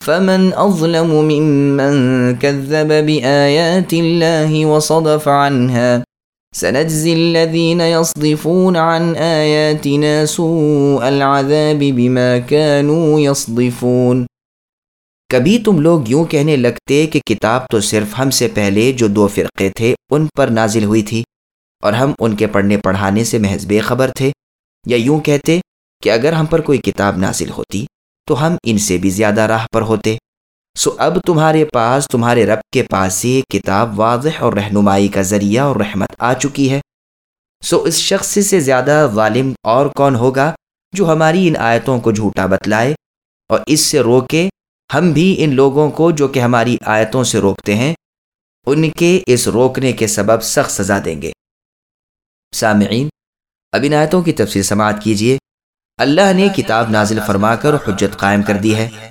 فمن اظلم ممن كذب بايات الله وصدف عنها سنجزي الذين يصدفون عن اياتنا سوء العذاب بما كانوا يصدفون کبھی تم لوگ یوں کہنے لگتے کہ کتاب تو صرف ہم سے پہلے جو دو فرقے تھے ان پر نازل ہوئی تھی اور ہم ان کے پڑھنے پڑھانے سے محض بے خبر تھے یا یوں کہتے کہ اگر ہم پر کوئی کتاب نازل ہوتی تو ہم ان سے بھی زیادہ راہ پر ہوتے۔ سو اب تمہارے پاس، تمہارے رب کے پاس سے کتاب واضح اور رہنمائی کا ذریعہ اور رحمت آ چکی ہے۔ سو اس شخص سے زیادہ ظالم اور کون ہوگا جو ہماری ان آیتوں کو جھوٹا بتلائے اور اس سے روکے؟ ہم بھی ان لوگوں کو جو کہ ہماری آیتوں سے روکتے ہیں، ان کے اس روکنے کے سبب سخت سزا دیں گے۔ سامعین، اب ان آیتوں کی تفصیل سماعت کیجیے۔ اللہ نے کتاب نازل فرما کر حجت قائم کر دی ہے۔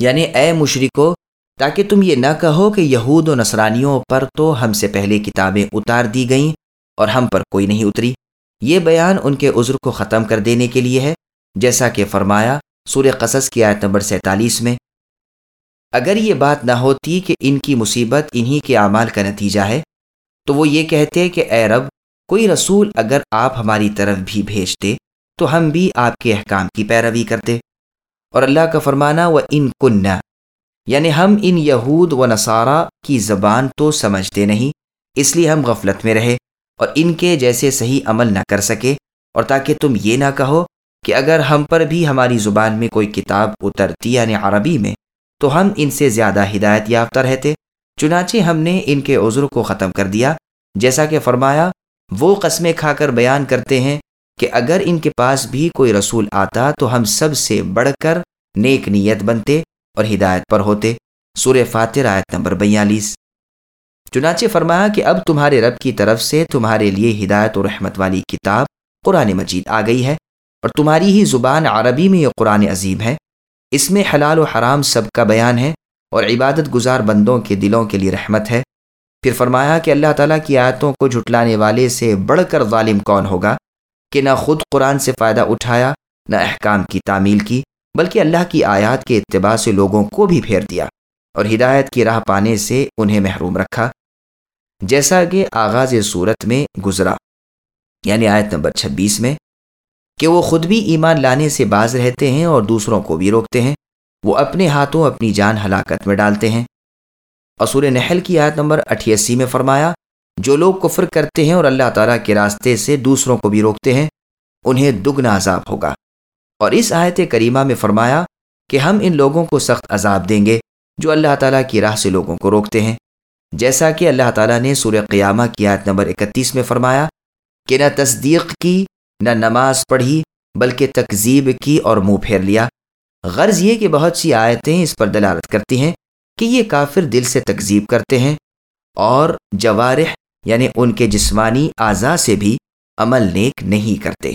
یعنی اے مشرکو، تاکہ تم یہ نہ کہو کہ یہود و نصرانیوں پر تو ہم سے پہلے کتابیں اتار دی گئیں اور ہم پر کوئی نہیں اتری۔ یہ بیان ان کے عذر کو ختم کر دینے کے لیے ہے، جیسا کہ فرمایا سور قصص کی آیت نمبر سینتالیس میں۔ اگر یہ بات نہ ہوتی کہ ان کی مصیبت انہی کے اعمال کا نتیجہ ہے، تو وہ یہ کہتے کہ اے رب، کوئی رسول اگر آپ ہماری طرف بھی بھیجتے تو ہم بھی آپ کے احکام کی پیروی کرتے۔ اور اللہ کا فرمانا و ان کنہ یعنی ہم ان یہود و نصارہ کی زبان تو سمجھتے نہیں، اس لیے ہم غفلت میں رہے اور ان کے جیسے صحیح عمل نہ کر سکے۔ اور تاکہ تم یہ نہ کہو کہ اگر ہم پر بھی ہماری زبان میں کوئی کتاب اترتی یعنی عربی میں، تو ہم ان سے زیادہ ہدایت یافتہ رہتے۔ چنانچہ ہم نے ان کے عذر کو ختم کر دیا، جیسا کہ فرمایا، وہ قسمیں کھا کر بیان کرتے ہیں کہ اگر ان کے پاس بھی کوئی رسول آتا تو ہم سب سے بڑھ کر نیک نیت بنتے اور ہدایت پر ہوتے۔ سور فاتر آیت نمبر بیالیس۔ چنانچہ فرمایا کہ اب تمہارے رب کی طرف سے تمہارے لیے ہدایت و رحمت والی کتاب قرآن مجید آ گئی ہے اور تمہاری ہی زبان عربی میں یہ قرآن عظیم ہے۔ اس میں حلال و حرام سب کا بیان ہے اور عبادت گزار بندوں کے دلوں کے لیے رحمت ہے۔ پھر فرمایا کہ اللہ تعالیٰ کی آیتوں کو جھٹلانے والے سے بڑھ کر ظالم کون ہوگا؟ کہ نہ خود قرآن سے فائدہ اٹھایا، نہ احکام کی تعمیل کی، بلکہ اللہ کی آیات کے اتباع سے لوگوں کو بھی پھیر دیا اور ہدایت کی راہ پانے سے انہیں محروم رکھا، جیسا کہ آغاز صورت میں گزرا یعنی آیت نمبر چھبیس میں، کہ وہ خود بھی ایمان لانے سے باز رہتے ہیں اور دوسروں کو بھی روکتے ہیں، وہ اپنے ہاتھوں اپنی جان ہلاکت میں ڈالتے ہیں۔ اصور نحل کی آیت نمبر اٹھیسی میں فرمایا جو لوگ کفر کرتے ہیں اور اللہ تعالیٰ کے راستے سے دوسروں کو بھی روکتے ہیں، انہیں دگنا عذاب ہوگا۔ اور اس آیت کریمہ میں فرمایا کہ ہم ان لوگوں کو سخت عذاب دیں گے جو اللہ تعالیٰ کی راہ سے لوگوں کو روکتے ہیں۔ جیسا کہ اللہ تعالیٰ نے سورہ قیامہ کی آیت نمبر اکتیس میں فرمایا کہ نہ تصدیق کی، نہ نماز پڑھی، بلکہ تکذیب کی اور منہ پھیر لیا۔ غرض یہ کہ بہت سی آیتیں اس پر دلالت کرتی ہیں کہ یہ کافر دل سے تکذیب کرتے ہیں اور جوارح یعنی ان کے جسمانی اعضاء سے بھی عمل نیک نہیں کرتے۔